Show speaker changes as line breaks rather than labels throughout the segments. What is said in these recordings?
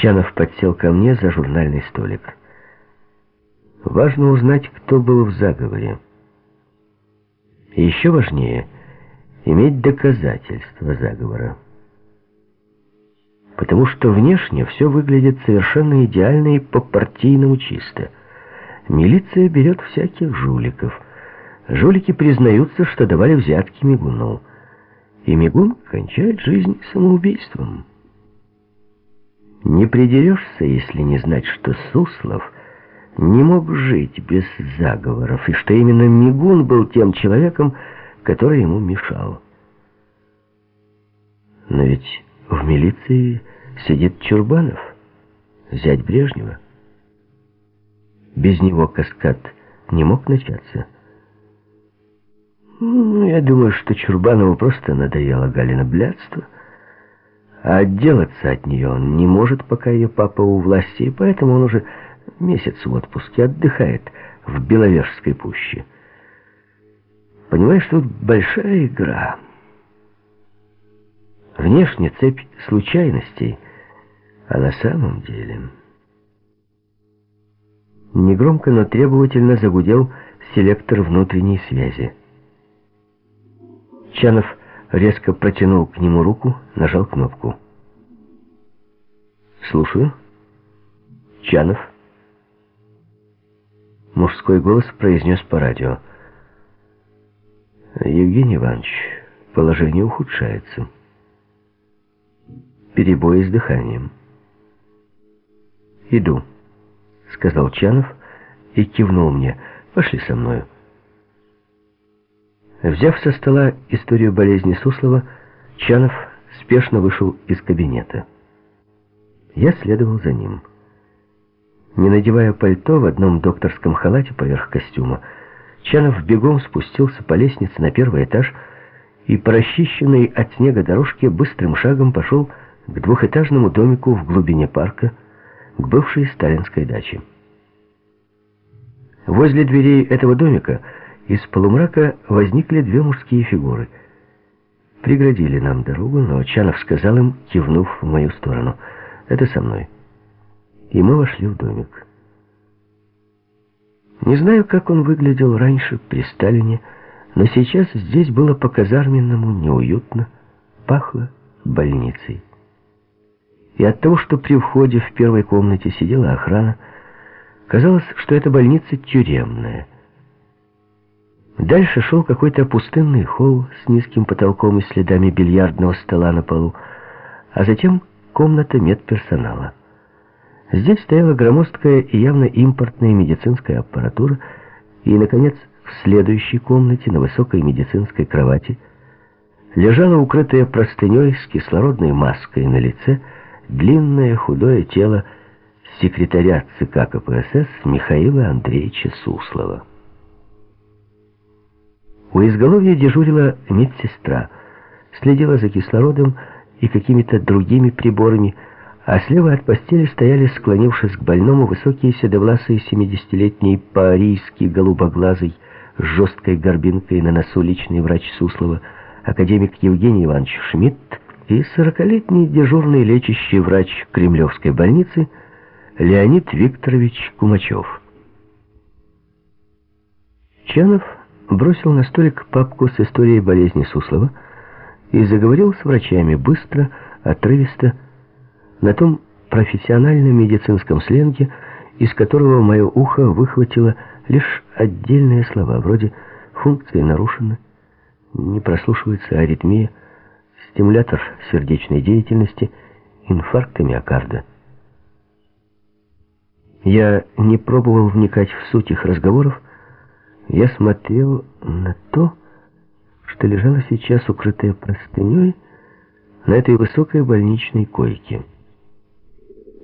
Чанов подсел ко мне за журнальный столик. Важно узнать, кто был в заговоре. И еще важнее — иметь доказательства заговора. Потому что внешне все выглядит совершенно идеально и по-партийному чисто. Милиция берет всяких жуликов. Жулики признаются, что давали взятки Мигуну. И Мигун кончает жизнь самоубийством. Не придерешься, если не знать, что Суслов не мог жить без заговоров, и что именно Мигун был тем человеком, который ему мешал. Но ведь в милиции сидит Чурбанов, зять Брежнева. Без него каскад не мог начаться. Ну, я думаю, что Чурбанову просто надоело Галина блядство — а отделаться от нее он не может, пока ее папа у власти, и поэтому он уже месяц в отпуске отдыхает в Беловежской пуще. Понимаешь, тут большая игра. Внешне цепь случайностей, а на самом деле... Негромко, но требовательно загудел селектор внутренней связи. Чанов резко протянул к нему руку, нажал кнопку. «Слушаю. Чанов». Мужской голос произнес по радио. «Евгений Иванович, положение ухудшается. Перебои с дыханием». «Иду», — сказал Чанов и кивнул мне. «Пошли со мною». Взяв со стола историю болезни Суслова, Чанов спешно вышел из кабинета. Я следовал за ним. Не надевая пальто в одном докторском халате поверх костюма, Чанов бегом спустился по лестнице на первый этаж и по расчищенной от снега дорожке быстрым шагом пошел к двухэтажному домику в глубине парка, к бывшей сталинской даче. Возле дверей этого домика из полумрака возникли две мужские фигуры. Преградили нам дорогу, но Чанов сказал им, кивнув в мою сторону, «Это со мной». И мы вошли в домик. Не знаю, как он выглядел раньше, при Сталине, но сейчас здесь было по-казарменному неуютно, пахло больницей. И от того, что при входе в первой комнате сидела охрана, казалось, что эта больница тюремная — Дальше шел какой-то пустынный холл с низким потолком и следами бильярдного стола на полу, а затем комната медперсонала. Здесь стояла громоздкая и явно импортная медицинская аппаратура, и, наконец, в следующей комнате на высокой медицинской кровати лежало укрытое простыней с кислородной маской на лице длинное худое тело секретаря ЦК КПСС Михаила Андреевича Суслова. У изголовья дежурила медсестра, следила за кислородом и какими-то другими приборами, а слева от постели стояли, склонившись к больному, высокие седовласые семидесятилетний по-арийски голубоглазый с жесткой горбинкой на носу личный врач Суслова, академик Евгений Иванович Шмидт и сорокалетний дежурный лечащий врач Кремлевской больницы Леонид Викторович Кумачев. Чанов бросил на столик папку с историей болезни Суслова и заговорил с врачами быстро, отрывисто, на том профессиональном медицинском сленге, из которого мое ухо выхватило лишь отдельные слова, вроде «функции нарушены», «не прослушивается аритмия», «стимулятор сердечной деятельности», «инфаркт миокарда». Я не пробовал вникать в суть их разговоров, я смотрел на то, что лежало сейчас укрытое простыней на этой высокой больничной койке.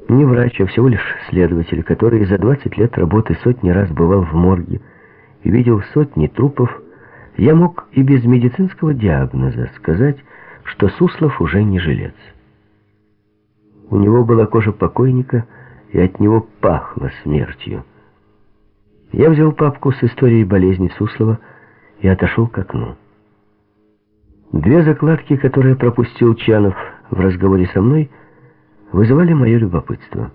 Не врач, а всего лишь следователь, который за 20 лет работы сотни раз бывал в морге и видел сотни трупов, я мог и без медицинского диагноза сказать, что Суслов уже не жилец. У него была кожа покойника, и от него пахло смертью. Я взял папку с историей болезни Суслова и отошел к окну. Две закладки, которые пропустил Чанов в разговоре со мной, вызывали мое любопытство.